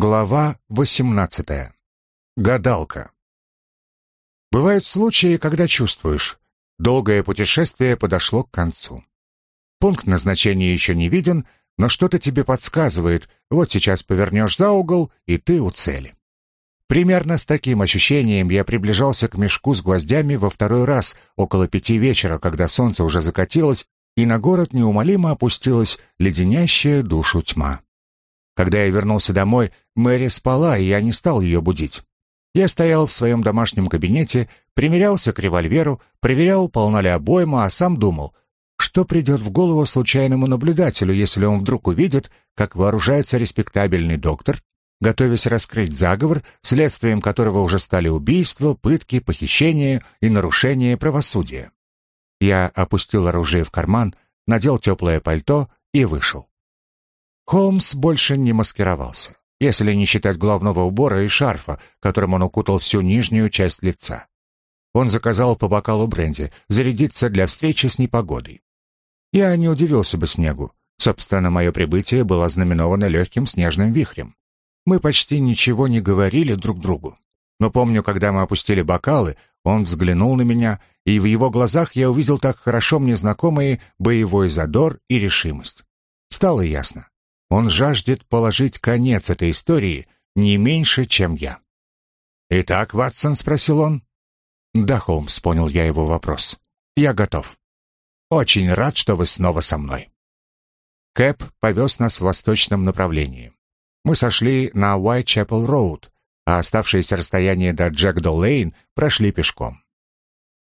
Глава 18. Гадалка. Бывают случаи, когда чувствуешь, долгое путешествие подошло к концу. Пункт назначения еще не виден, но что-то тебе подсказывает, вот сейчас повернешь за угол, и ты у цели. Примерно с таким ощущением я приближался к мешку с гвоздями во второй раз, около пяти вечера, когда солнце уже закатилось, и на город неумолимо опустилась леденящая душу тьма. Когда я вернулся домой, Мэри спала, и я не стал ее будить. Я стоял в своем домашнем кабинете, примерялся к револьверу, проверял, полна ли обойма, а сам думал, что придет в голову случайному наблюдателю, если он вдруг увидит, как вооружается респектабельный доктор, готовясь раскрыть заговор, следствием которого уже стали убийства, пытки, похищения и нарушение правосудия. Я опустил оружие в карман, надел теплое пальто и вышел. Холмс больше не маскировался, если не считать головного убора и шарфа, которым он укутал всю нижнюю часть лица. Он заказал по бокалу бренди, зарядиться для встречи с непогодой. Я не удивился бы снегу. Собственно, мое прибытие было ознаменовано легким снежным вихрем. Мы почти ничего не говорили друг другу. Но помню, когда мы опустили бокалы, он взглянул на меня, и в его глазах я увидел так хорошо мне знакомые боевой задор и решимость. Стало ясно. Он жаждет положить конец этой истории не меньше, чем я. «Итак, Ватсон?» — спросил он. «Да, Холмс», — понял я его вопрос. «Я готов. Очень рад, что вы снова со мной». Кэп повез нас в восточном направлении. Мы сошли на Уайтчепел-Роуд, а оставшееся расстояние до Джекдо-Лейн прошли пешком.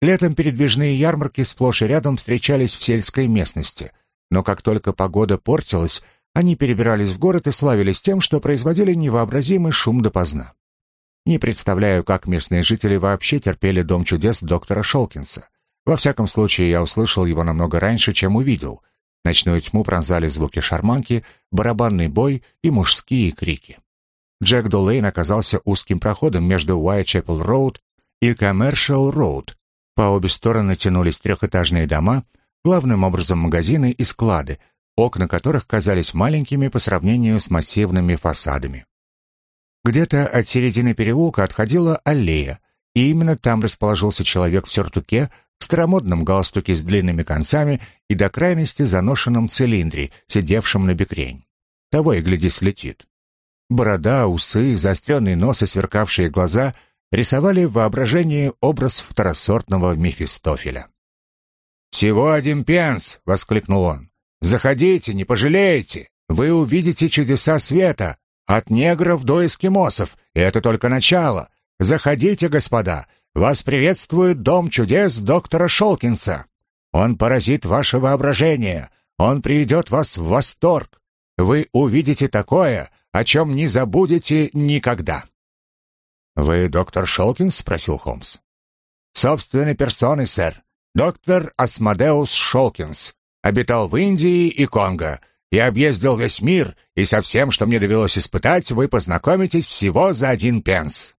Летом передвижные ярмарки сплошь и рядом встречались в сельской местности, но как только погода портилась, они перебирались в город и славились тем, что производили невообразимый шум допоздна. Не представляю, как местные жители вообще терпели Дом чудес доктора Шолкинса. Во всяком случае, я услышал его намного раньше, чем увидел. Ночную тьму пронзали звуки шарманки, барабанный бой и мужские крики. Джек Долейн оказался узким проходом между Уайтчепел-Роуд и Коммершал-Роуд. По обе стороны тянулись трехэтажные дома, главным образом магазины и склады, окна которых казались маленькими по сравнению с массивными фасадами. Где-то от середины переулка отходила аллея, и именно там расположился человек в сюртуке, в старомодном галстуке с длинными концами и до крайности заношенном цилиндре, сидевшем на бекрень. Того и гляди слетит. Борода, усы, заостренный нос и сверкавшие глаза рисовали в воображении образ второсортного Мефистофеля. «Всего один пенс!» — воскликнул он. Заходите, не пожалеете. Вы увидите чудеса света, от негров до эскимосов, и это только начало. Заходите, господа. Вас приветствует Дом чудес доктора Шолкинса. Он поразит ваше воображение. Он приведет вас в восторг. Вы увидите такое, о чем не забудете никогда. «Вы доктор Шолкинс?» — спросил Холмс. «Собственной персоной, сэр. Доктор Асмодеус Шолкинс, обитал в Индии и Конго. Я объездил весь мир, и со всем, что мне довелось испытать, вы познакомитесь всего за один пенс».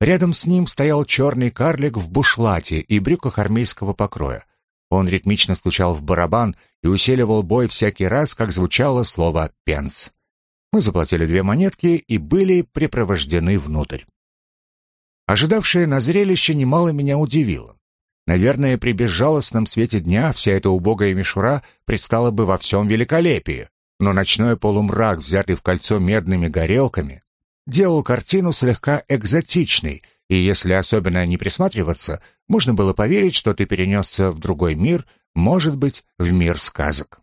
Рядом с ним стоял черный карлик в бушлате и брюках армейского покроя. Он ритмично стучал в барабан и усиливал бой всякий раз, как звучало слово «пенс». Мы заплатили две монетки и были припровождены внутрь. Ожидавшее на зрелище немало меня удивило. Наверное, при безжалостном свете дня вся эта убогая мишура предстала бы во всем великолепии, но ночной полумрак, взятый в кольцо медными горелками, делал картину слегка экзотичной, и если особенно не присматриваться, можно было поверить, что ты перенесся в другой мир, может быть, в мир сказок.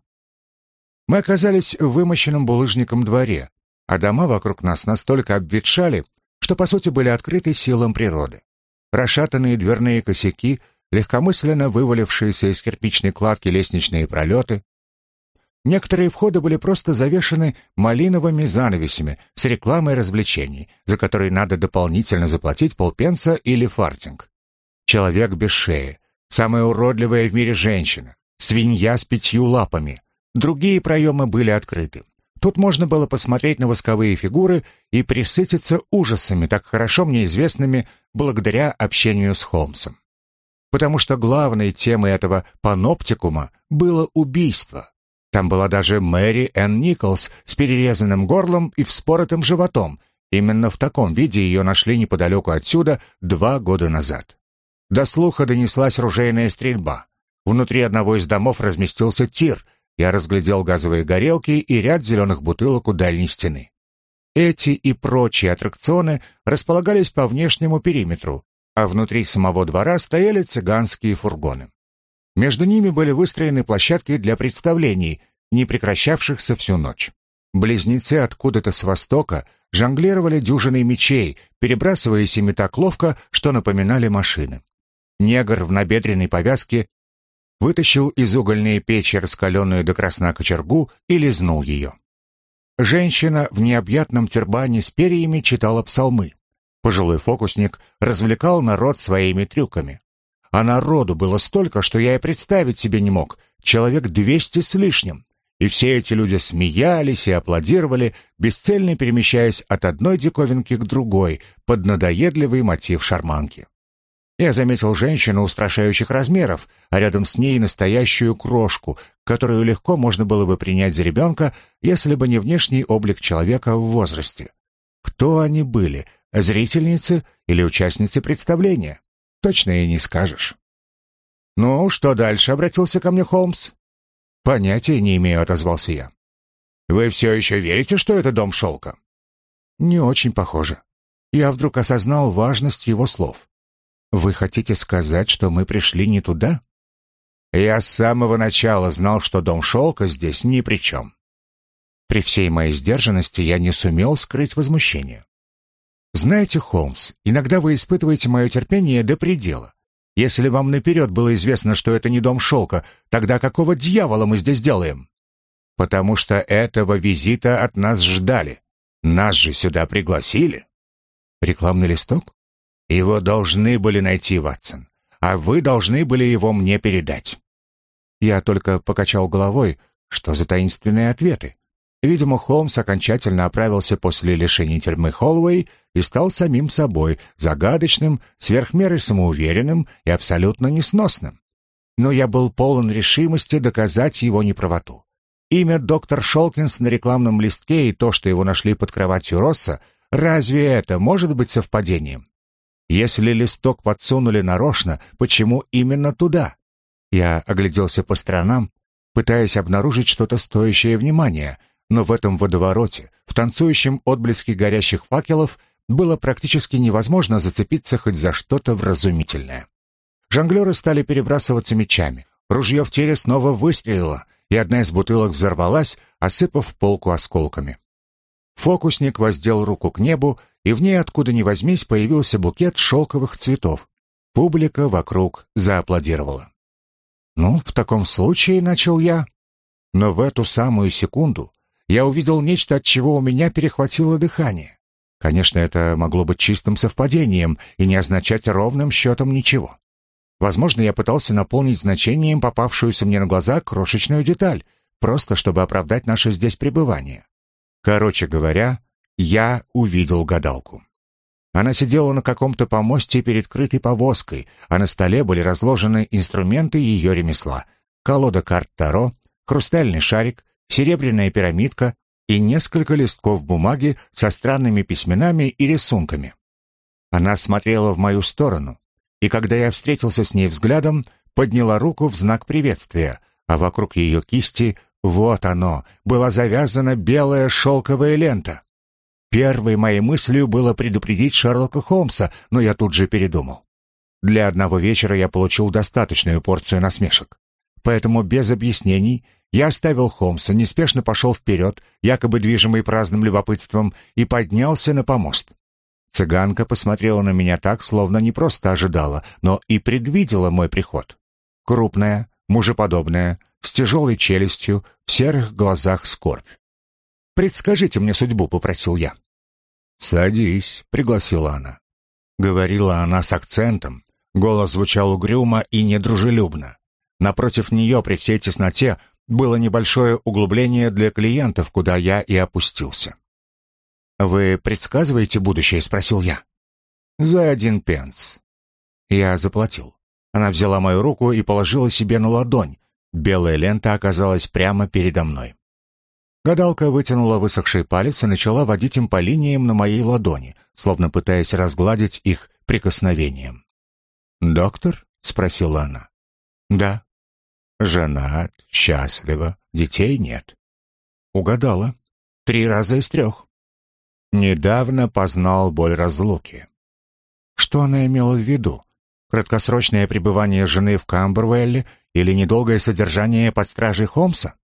Мы оказались в вымощенном булыжником дворе, а дома вокруг нас настолько обветшали, что по сути были открыты силам природы. Расшатанные дверные косяки — легкомысленно вывалившиеся из кирпичной кладки лестничные пролеты. Некоторые входы были просто завешаны малиновыми занавесями с рекламой развлечений, за которые надо дополнительно заплатить полпенса или фартинг. Человек без шеи, самая уродливая в мире женщина, свинья с пятью лапами. Другие проемы были открыты. Тут можно было посмотреть на восковые фигуры и присытиться ужасами, так хорошо мне известными благодаря общению с Холмсом потому что главной темой этого паноптикума было убийство. Там была даже Мэри Энн Николс с перерезанным горлом и вспоротым животом. Именно в таком виде ее нашли неподалеку отсюда два года назад. До слуха донеслась ружейная стрельба. Внутри одного из домов разместился тир. Я разглядел газовые горелки и ряд зеленых бутылок у дальней стены. Эти и прочие аттракционы располагались по внешнему периметру, а внутри самого двора стояли цыганские фургоны. Между ними были выстроены площадки для представлений, не прекращавшихся всю ночь. Близнецы откуда-то с востока жонглировали дюжиной мечей, перебрасываясь ими так ловко, что напоминали машины. Негр в набедренной повязке вытащил из угольной печи раскаленную до красна кочергу и лизнул ее. Женщина в необъятном тюрбане с перьями читала псалмы. Пожилой фокусник развлекал народ своими трюками. А народу было столько, что я и представить себе не мог. Человек двести с лишним. И все эти люди смеялись и аплодировали, бесцельно перемещаясь от одной диковинки к другой, под надоедливый мотив шарманки. Я заметил женщину устрашающих размеров, а рядом с ней настоящую крошку, которую легко можно было бы принять за ребенка, если бы не внешний облик человека в возрасте. Кто они были, зрительницы или участницы представления? Точно и не скажешь. «Ну, что дальше?» — обратился ко мне Холмс. «Понятия не имею», — отозвался я. «Вы все еще верите, что это дом шелка?» «Не очень похоже. Я вдруг осознал важность его слов. Вы хотите сказать, что мы пришли не туда? Я с самого начала знал, что дом шелка здесь ни при чем. При всей моей сдержанности я не сумел скрыть возмущение. Знаете, Холмс, иногда вы испытываете мое терпение до предела. Если вам наперед было известно, что это не дом шелка, тогда какого дьявола мы здесь делаем? Потому что этого визита от нас ждали. Нас же сюда пригласили. Рекламный листок? Его должны были найти, Ватсон, а вы должны были его мне передать. Я только покачал головой, что за таинственные ответы. Видимо, Холмс окончательно оправился после лишения тюрьмы Холлоуэй и стал самим собой, загадочным, сверхмерой самоуверенным и абсолютно несносным. Но я был полон решимости доказать его неправоту. Имя доктор Шолкинс на рекламном листке и то, что его нашли под кроватью Росса, разве это может быть совпадением? Если листок подсунули нарочно, почему именно туда? Я огляделся по сторонам, пытаясь обнаружить что-то стоящее внимания, но в этом водовороте, в танцующем отблеске горящих факелов, было практически невозможно зацепиться хоть за что-то вразумительное. Жонглеры стали перебрасываться мечами. Ружье в теле снова выстрелило, и одна из бутылок взорвалась, осыпав полку осколками. Фокусник воздел руку к небу и в ней откуда ни возьмись появился букет шелковых цветов. Публика вокруг зааплодировала. «Ну, в таком случае», — начал я. Но в эту самую секунду я увидел нечто, от чего у меня перехватило дыхание. Конечно, это могло быть чистым совпадением и не означать ровным счетом ничего. Возможно, я пытался наполнить значением попавшуюся мне на глаза крошечную деталь, просто чтобы оправдать наше здесь пребывание. Короче говоря, я увидел гадалку. Она сидела на каком-то помосте перед крытой повозкой, а на столе были разложены инструменты ее ремесла. Колода карт Таро, хрустальный шарик, серебряная пирамидка и несколько листков бумаги со странными письменами и рисунками. Она смотрела в мою сторону, и когда я встретился с ней взглядом, подняла руку в знак приветствия, а вокруг ее кисти, вот оно, была завязана белая шелковая лента. Первой моей мыслью было предупредить Шерлока Холмса, но я тут же передумал. Для одного вечера я получил достаточную порцию насмешек. Поэтому без объяснений я оставил Холмса, неспешно пошел вперед, якобы движимый праздным любопытством, и поднялся на помост. Цыганка посмотрела на меня так, словно не просто ожидала, но и предвидела мой приход. Крупная, мужеподобная, с тяжелой челюстью, в серых глазах скорбь. «Предскажите мне судьбу», — попросил я. «Садись», — пригласила она. Говорила она с акцентом. Голос звучал угрюмо и недружелюбно. Напротив нее при всей тесноте было небольшое углубление для клиентов, куда я и опустился. «Вы предсказываете будущее?» — спросил я. «За один пенс». Я заплатил. Она взяла мою руку и положила себе на ладонь. Белая лента оказалась прямо передо мной. Гадалка вытянула высохший палец и начала водить им по линиям на моей ладони, словно пытаясь разгладить их прикосновением. «Доктор?» — спросила она. «Да». «Женат, счастлива, детей нет». «Угадала. Три раза из трех». «Недавно познал боль разлуки». Что она имела в виду? Краткосрочное пребывание жены в Камбервелле или недолгое содержание под стражей Холмса?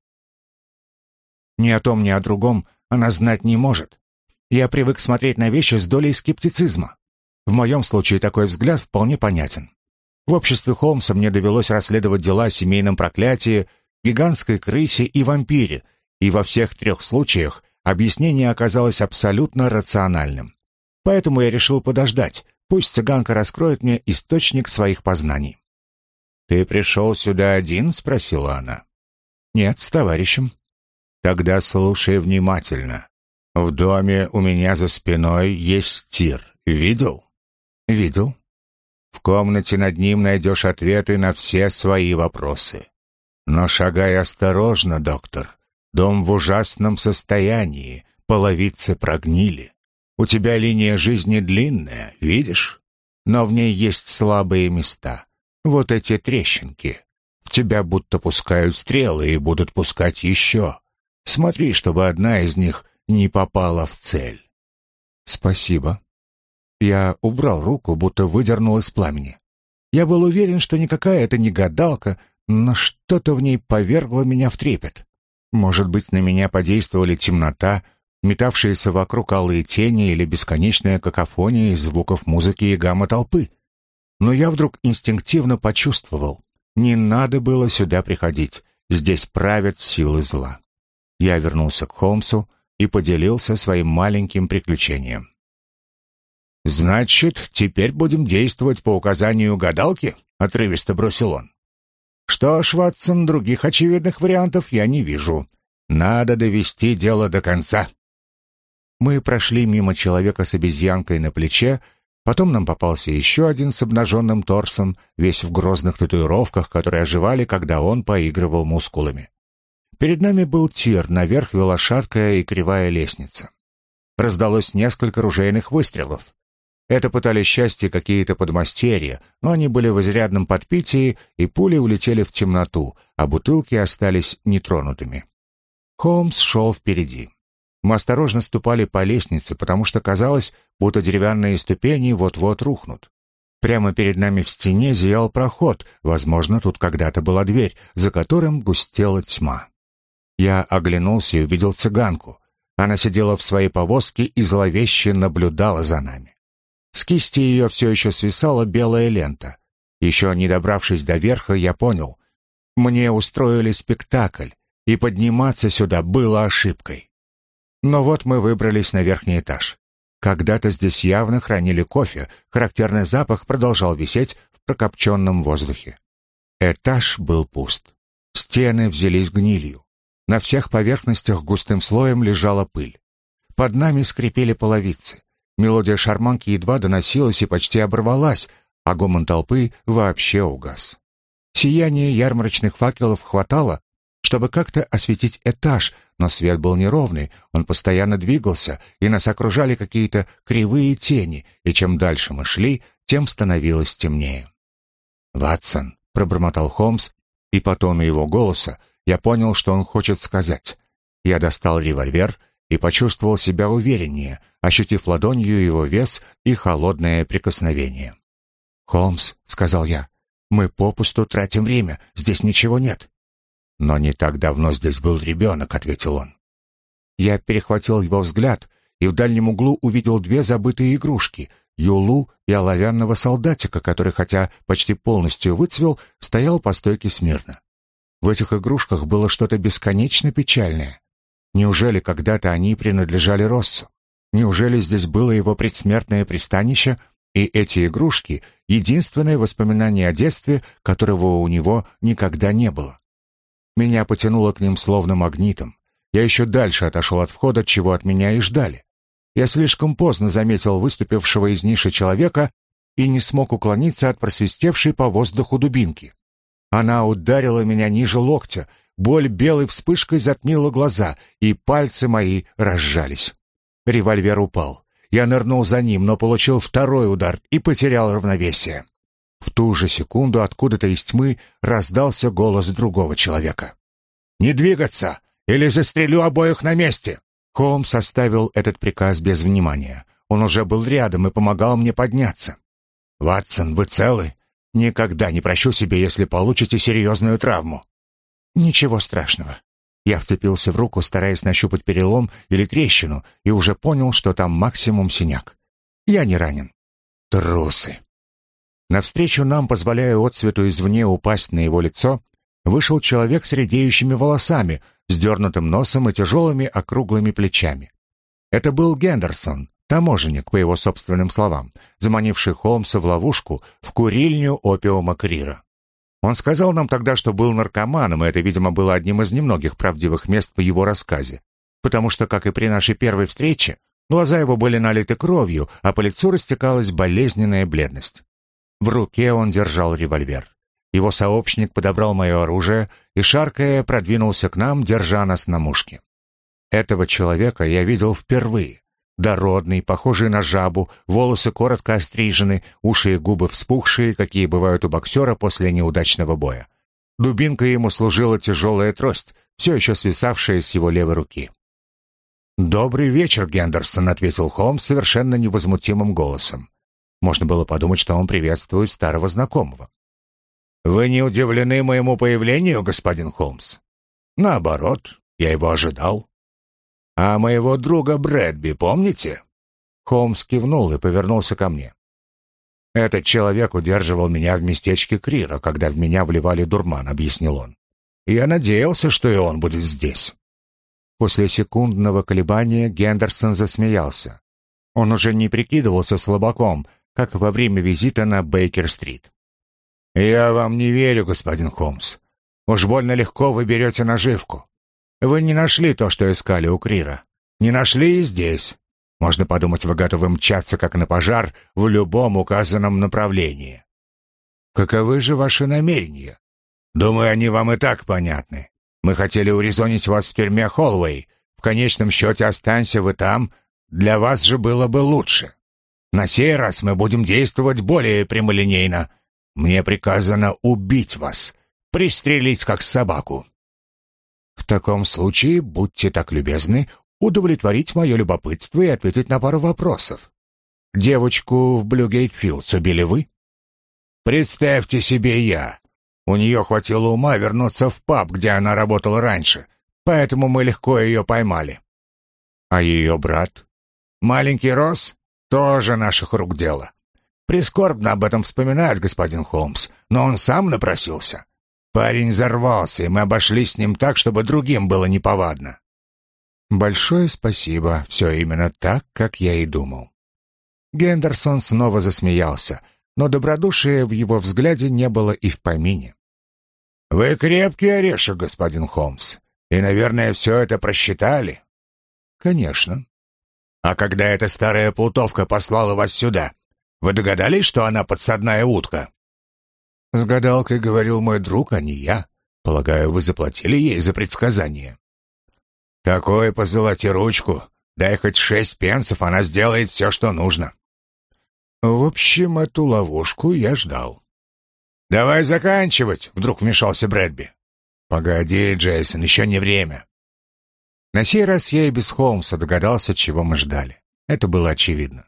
Ни о том, ни о другом она знать не может. Я привык смотреть на вещи с долей скептицизма. В моем случае такой взгляд вполне понятен. В обществе Холмса мне довелось расследовать дела о семейном проклятии, гигантской крысе и вампире, и во всех трех случаях объяснение оказалось абсолютно рациональным. Поэтому я решил подождать, пусть цыганка раскроет мне источник своих познаний. «Ты пришел сюда один?» — спросила она. «Нет, с товарищем». «Тогда слушай внимательно. В доме у меня за спиной есть тир. Видел?» «Видел». В комнате над ним найдешь ответы на все свои вопросы. Но шагай осторожно, доктор. Дом в ужасном состоянии, половицы прогнили. У тебя линия жизни длинная, видишь? Но в ней есть слабые места. Вот эти трещинки. В тебя будто пускают стрелы и будут пускать еще. Смотри, чтобы одна из них не попала в цель. Спасибо. Я убрал руку, будто выдернул из пламени. Я был уверен, что никакая это не гадалка, но что-то в ней повергло меня в трепет. Может быть, на меня подействовали темнота, метавшиеся вокруг алые тени или бесконечная какофония из звуков музыки и гамма толпы. Но я вдруг инстинктивно почувствовал, не надо было сюда приходить, здесь правят силы зла. Я вернулся к Холмсу и поделился своим маленьким приключением. «Значит, теперь будем действовать по указанию гадалки?» — отрывисто бросил он. «Что ж, Ватсон, других очевидных вариантов я не вижу. Надо довести дело до конца». Мы прошли мимо человека с обезьянкой на плече, потом нам попался еще один с обнаженным торсом, весь в грозных татуировках, которые оживали, когда он поигрывал мускулами. Перед нами был тир, наверх вела шаткая и кривая лестница. Раздалось несколько ружейных выстрелов. Это пытались счастье какие-то подмастерья, но они были в изрядном подпитии, и пули улетели в темноту, а бутылки остались нетронутыми. Холмс шел впереди. Мы осторожно ступали по лестнице, потому что казалось, будто деревянные ступени вот-вот рухнут. Прямо перед нами в стене зиял проход, возможно, тут когда-то была дверь, за которым густела тьма. Я оглянулся и увидел цыганку. Она сидела в своей повозке и зловеще наблюдала за нами. С кисти ее все еще свисала белая лента. Еще не добравшись до верха, я понял. Мне устроили спектакль, и подниматься сюда было ошибкой. Но вот мы выбрались на верхний этаж. Когда-то здесь явно хранили кофе, характерный запах продолжал висеть в прокопченном воздухе. Этаж был пуст. Стены взялись гнилью. На всех поверхностях густым слоем лежала пыль. Под нами скрипели половицы. Мелодия шарманки едва доносилась и почти оборвалась, а гомон толпы вообще угас. Сияние ярмарочных факелов хватало, чтобы как-то осветить этаж, но свет был неровный, он постоянно двигался, и нас окружали какие-то кривые тени, и чем дальше мы шли, тем становилось темнее. «Ватсон», — пробормотал Холмс, и по тону его голоса я понял, что он хочет сказать. Я достал револьвер и почувствовал себя увереннее, ощутив ладонью его вес и холодное прикосновение. «Холмс», — сказал я, — «мы попусту тратим время, здесь ничего нет». «Но не так давно здесь был ребенок», — ответил он. Я перехватил его взгляд и в дальнем углу увидел две забытые игрушки — Юлу и оловянного солдатика, который, хотя почти полностью выцвел, стоял по стойке смирно. В этих игрушках было что-то бесконечно печальное. Неужели когда-то они принадлежали Россу? Неужели здесь было его предсмертное пристанище, и эти игрушки — единственное воспоминание о детстве, которого у него никогда не было? Меня потянуло к ним словно магнитом. Я еще дальше отошел от входа, чего от меня и ждали. Я слишком поздно заметил выступившего из ниши человека и не смог уклониться от просвистевшей по воздуху дубинки. Она ударила меня ниже локтя, боль белой вспышкой затмила глаза, и пальцы мои разжались. Револьвер упал. Я нырнул за ним, но получил второй удар и потерял равновесие. В ту же секунду откуда-то из тьмы раздался голос другого человека. «Не двигаться, или застрелю обоих на месте!» Холмс оставил этот приказ без внимания. Он уже был рядом и помогал мне подняться. «Ватсон, вы целы? Никогда не прощу себе, если получите серьезную травму». «Ничего страшного». Я вцепился в руку, стараясь нащупать перелом или трещину, и уже понял, что там максимум синяк. Я не ранен. Трусы. Навстречу нам, позволяя отцвету извне упасть на его лицо, вышел человек с редеющими волосами, сдернутым носом и тяжелыми округлыми плечами. Это был Гендерсон, таможенник, по его собственным словам, заманивший Холмса в ловушку в курильню опиума Крира. Он сказал нам тогда, что был наркоманом, и это, видимо, было одним из немногих правдивых мест в его рассказе, потому что, как и при нашей первой встрече, глаза его были налиты кровью, а по лицу растекалась болезненная бледность. В руке он держал револьвер. Его сообщник подобрал мое оружие и, шаркая, продвинулся к нам, держа нас на мушке. Этого человека я видел впервые. Дородный, похожий на жабу, волосы коротко острижены, уши и губы вспухшие, какие бывают у боксера после неудачного боя. Дубинкой ему служила тяжелая трость, все еще свисавшая с его левой руки. «Добрый вечер, Гендерсон», — ответил Холмс совершенно невозмутимым голосом. Можно было подумать, что он приветствует старого знакомого. «Вы не удивлены моему появлению, господин Холмс?» «Наоборот, я его ожидал». «А моего друга Брэдби помните?» Холмс кивнул и повернулся ко мне. «Этот человек удерживал меня в местечке Крира, когда в меня вливали дурман», — объяснил он. «Я надеялся, что и он будет здесь». После секундного колебания Гендерсон засмеялся. Он уже не прикидывался слабаком, как во время визита на Бейкер-стрит. «Я вам не верю, господин Холмс. Уж больно легко вы берете наживку. Вы не нашли то, что искали у Крира. Не нашли и здесь. Можно подумать, вы готовы мчаться, как на пожар, в любом указанном направлении. Каковы же ваши намерения? Думаю, они вам и так понятны. Мы хотели урезонить вас в тюрьме Холлоуэй. В конечном счете, останься вы там, для вас же было бы лучше. На сей раз мы будем действовать более прямолинейно. Мне приказано убить вас, пристрелить как собаку. Таком случае будьте так любезны удовлетворить мое любопытство и ответить на пару вопросов. Девочку в Блюгейт-Филдс убили вы? Представьте себе я. У нее хватило ума вернуться в паб, где она работала раньше, поэтому мы легко ее поймали. А ее брат? Маленький Росс? Тоже наших рук дело. Прискорбно об этом вспоминать, господин Холмс, но он сам напросился. Парень взорвался, и мы обошлись с ним так, чтобы другим было неповадно. Большое спасибо, все именно так, как я и думал. Гендерсон снова засмеялся, но добродушия в его взгляде не было и в помине. «Вы крепкий орешек, господин Холмс, и, наверное, все это просчитали?» «Конечно. А когда эта старая плутовка послала вас сюда, вы догадались, что она подсадная утка?» «С гадалкой говорил мой друг, а не я. Полагаю, вы заплатили ей за предсказание». «Такой позолоти ручку. Дай хоть шесть пенсов, она сделает все, что нужно». В общем, эту ловушку я ждал. «Давай заканчивать», — вдруг вмешался Брэдби. «Погоди, Джейсон, еще не время. На сей раз я и без Холмса догадался, чего мы ждали. Это было очевидно.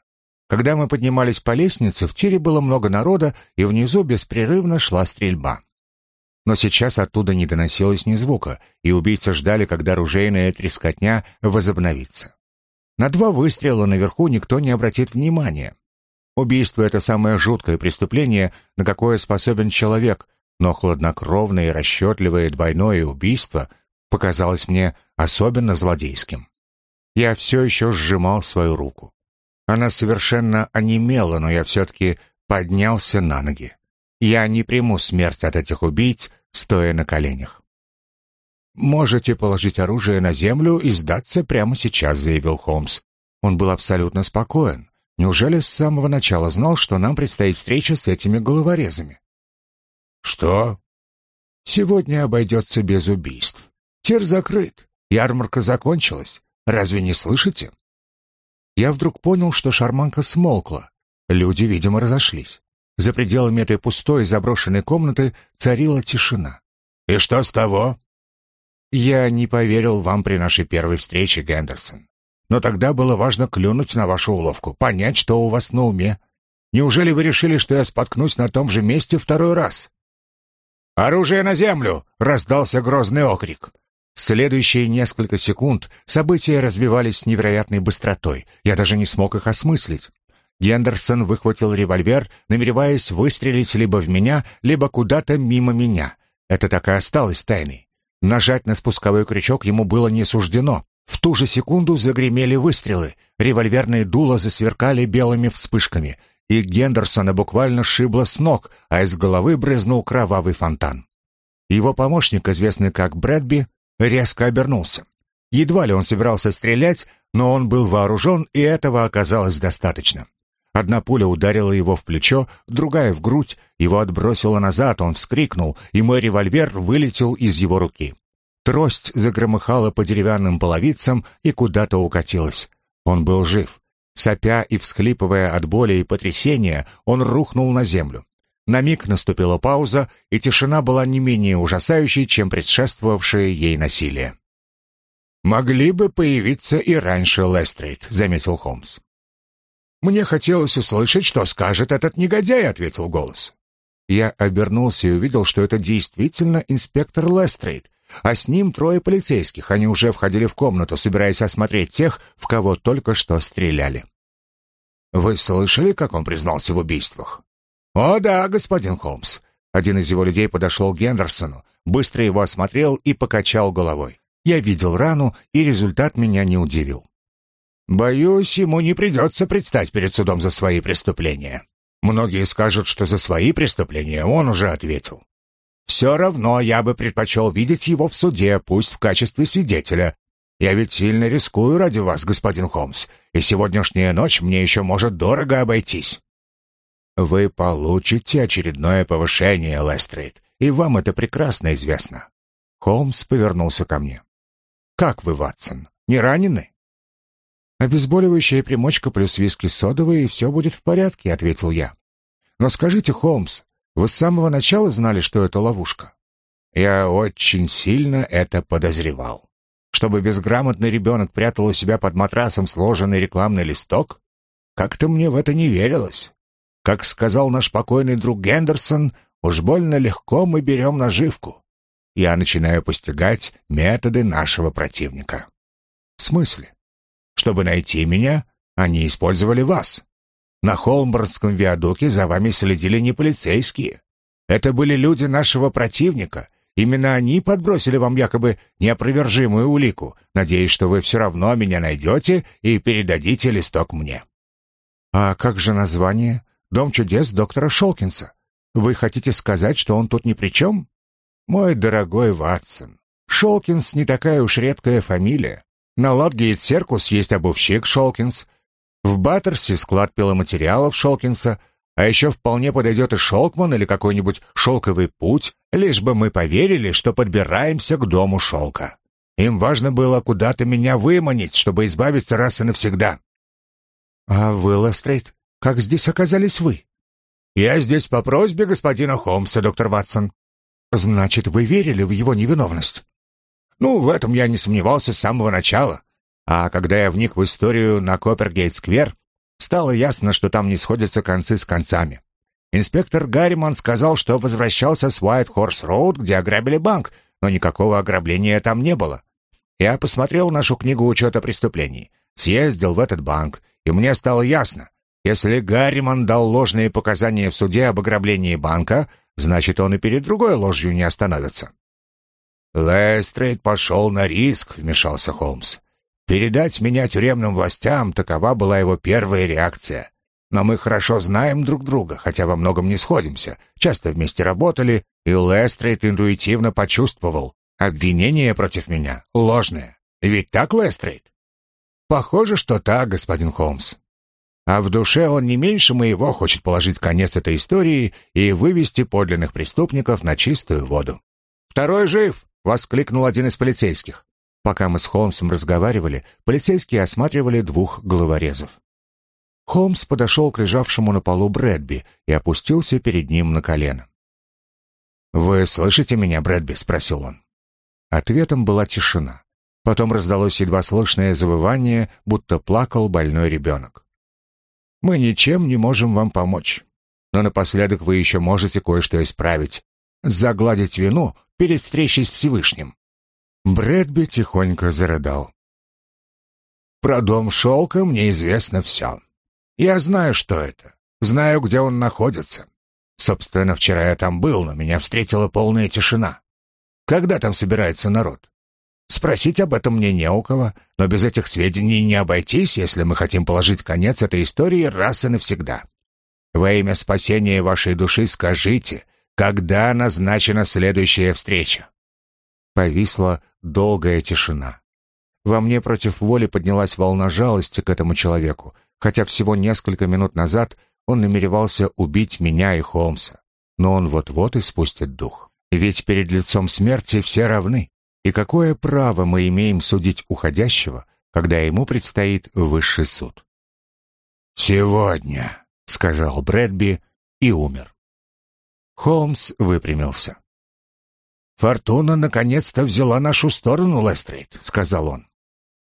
Когда мы поднимались по лестнице, в тире было много народа, и внизу беспрерывно шла стрельба. Но сейчас оттуда не доносилось ни звука, и убийцы ждали, когда ружейная трескотня возобновится. На два выстрела наверху никто не обратит внимания. Убийство — это самое жуткое преступление, на какое способен человек, но хладнокровное и расчетливое двойное убийство — показалось мне особенно злодейским. Я все еще сжимал свою руку. Она совершенно онемела, но я все-таки поднялся на ноги. Я не приму смерть от этих убийц, стоя на коленях. «Можете положить оружие на землю и сдаться прямо сейчас», — заявил Холмс. Он был абсолютно спокоен. Неужели с самого начала знал, что нам предстоит встреча с этими головорезами? «Что? Сегодня обойдется без убийств. Тир закрыт, ярмарка закончилась. Разве не слышите? Я вдруг понял, что шарманка смолкла. Люди, видимо, разошлись. За пределами этой пустой заброшенной комнаты царила тишина. «И что с того?» «Я не поверил вам при нашей первой встрече, Гендерсон. Но тогда было важно клюнуть на вашу уловку, понять, что у вас на уме. Неужели вы решили, что я споткнусь на том же месте второй раз?» «Оружие на землю!» — раздался грозный окрик. Следующие несколько секунд события развивались с невероятной быстротой. Я даже не смог их осмыслить. Гендерсон выхватил револьвер, намереваясь выстрелить либо в меня, либо куда-то мимо меня. Это так и осталось тайной. Нажать на спусковой крючок ему было не суждено. В ту же секунду загремели выстрелы. Револьверные дула засверкали белыми вспышками, и Гендерсона буквально шибло с ног, а из головы брызнул кровавый фонтан. Его помощник, известный как Брэдби, резко обернулся. Едва ли он собирался стрелять, но он был вооружен, и этого оказалось достаточно. Одна пуля ударила его в плечо, другая в грудь, его отбросило назад, он вскрикнул, и мой револьвер вылетел из его руки. Трость загромыхала по деревянным половицам и куда-то укатилась. Он был жив. Сопя и всхлипывая от боли и потрясения, он рухнул на землю. На миг наступила пауза, и тишина была не менее ужасающей, чем предшествовавшее ей насилие. «Могли бы появиться и раньше, Лестрейд», — заметил Холмс. «Мне хотелось услышать, что скажет этот негодяй», — ответил голос. Я обернулся и увидел, что это действительно инспектор Лестрейд, а с ним трое полицейских. Они уже входили в комнату, собираясь осмотреть тех, в кого только что стреляли. «Вы слышали, как он признался в убийствах?» «О да, господин Холмс». Один из его людей подошел к Гендерсону, быстро его осмотрел и покачал головой. Я видел рану, и результат меня не удивил. «Боюсь, ему не придется предстать перед судом за свои преступления. Многие скажут, что за свои преступления он уже ответил. Все равно я бы предпочел видеть его в суде, пусть в качестве свидетеля. Я ведь сильно рискую ради вас, господин Холмс, и сегодняшняя ночь мне еще может дорого обойтись». «Вы получите очередное повышение, Лестрейд, и вам это прекрасно известно». Холмс повернулся ко мне. «Как вы, Ватсон, не ранены?» «Обезболивающая примочка плюс виски содовый, и все будет в порядке», — ответил я. «Но скажите, Холмс, вы с самого начала знали, что это ловушка?» «Я очень сильно это подозревал. Чтобы безграмотный ребенок прятал у себя под матрасом сложенный рекламный листок? Как-то мне в это не верилось. Как сказал наш покойный друг Гендерсон, уж больно легко мы берем наживку. Я начинаю постигать методы нашего противника. В смысле? Чтобы найти меня, они использовали вас. На Холмборнском виадуке за вами следили не полицейские. Это были люди нашего противника. Именно они подбросили вам якобы неопровержимую улику, надеясь, что вы все равно меня найдете и передадите листок мне. А как же название? Дом чудес доктора Шолкинса. Вы хотите сказать, что он тут ни при чем? Мой дорогой Ватсон, Шолкинс не такая уж редкая фамилия. На Ладгейт-Серкус есть обувщик Шолкинс. В Баттерси склад пиломатериалов Шолкинса. А еще вполне подойдет и Шолкман или какой-нибудь шелковый путь, лишь бы мы поверили, что подбираемся к дому шелка. Им важно было куда-то меня выманить, чтобы избавиться раз и навсегда. А вы, Лестрейд, как здесь оказались вы? Я здесь по просьбе господина Холмса, доктор Ватсон. Значит, вы верили в его невиновность? Ну, в этом я не сомневался с самого начала. А когда я вник в историю на Коппергейт-сквер, стало ясно, что там не сходятся концы с концами. Инспектор Гарриман сказал, что возвращался с Road, где ограбили банк, но никакого ограбления там не было. Я посмотрел нашу книгу учета преступлений, съездил в этот банк, и мне стало ясно, если Гарриман дал ложные показания в суде об ограблении банка, значит, он и перед другой ложью не остановится. «Лестрейд пошел на риск», — вмешался Холмс. «Передать меня тюремным властям — такова была его первая реакция. Но мы хорошо знаем друг друга, хотя во многом не сходимся, часто вместе работали, и Лестрейд интуитивно почувствовал. Обвинение против меня ложное. Ведь так, Лестрейд?» «Похоже, что так, господин Холмс. А в душе он не меньше моего хочет положить конец этой истории и вывести подлинных преступников на чистую воду. «Второй жив!» — воскликнул один из полицейских. Пока мы с Холмсом разговаривали, полицейские осматривали двух головорезов. Холмс подошел к лежавшему на полу Брэдби и опустился перед ним на колено. «Вы слышите меня, Брэдби?» — спросил он. Ответом была тишина. Потом раздалось едва слышное завывание, будто плакал больной ребенок. «Мы ничем не можем вам помочь. Но напоследок вы еще можете кое-что исправить. Загладить вину перед встречей с Всевышним». Брэдби тихонько зарыдал. «Про дом шелка мне известно все. Я знаю, что это. Знаю, где он находится. Собственно, вчера я там был, но меня встретила полная тишина. Когда там собирается народ? Спросить об этом мне не у кого, но без этих сведений не обойтись, если мы хотим положить конец этой истории раз и навсегда. Во имя спасения вашей души скажите, когда назначена следующая встреча?» Повисла долгая тишина. Во мне против воли поднялась волна жалости к этому человеку, хотя всего несколько минут назад он намеревался убить меня и Холмса. Но он вот-вот испустит дух. Ведь перед лицом смерти все равны. И какое право мы имеем судить уходящего, когда ему предстоит высший суд? «Сегодня», — сказал Брэдби и умер. Холмс выпрямился. «Фортуна наконец-то взяла нашу сторону, Лестрейд», — сказал он.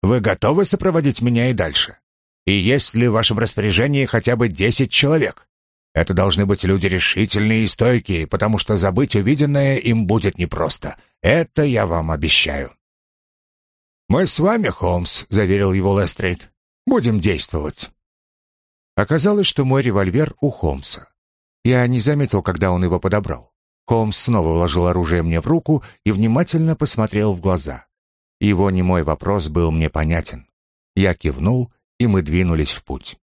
«Вы готовы сопроводить меня и дальше? И есть ли в вашем распоряжении хотя бы десять человек? Это должны быть люди решительные и стойкие, потому что забыть увиденное им будет непросто. Это я вам обещаю». «Мы с вами, Холмс», — заверил его Лестрейд. «Будем действовать». Оказалось, что мой револьвер у Холмса. Я не заметил, когда он его подобрал. Холмс снова вложил оружие мне в руку и внимательно посмотрел в глаза. Его немой вопрос был мне понятен. Я кивнул, и мы двинулись в путь.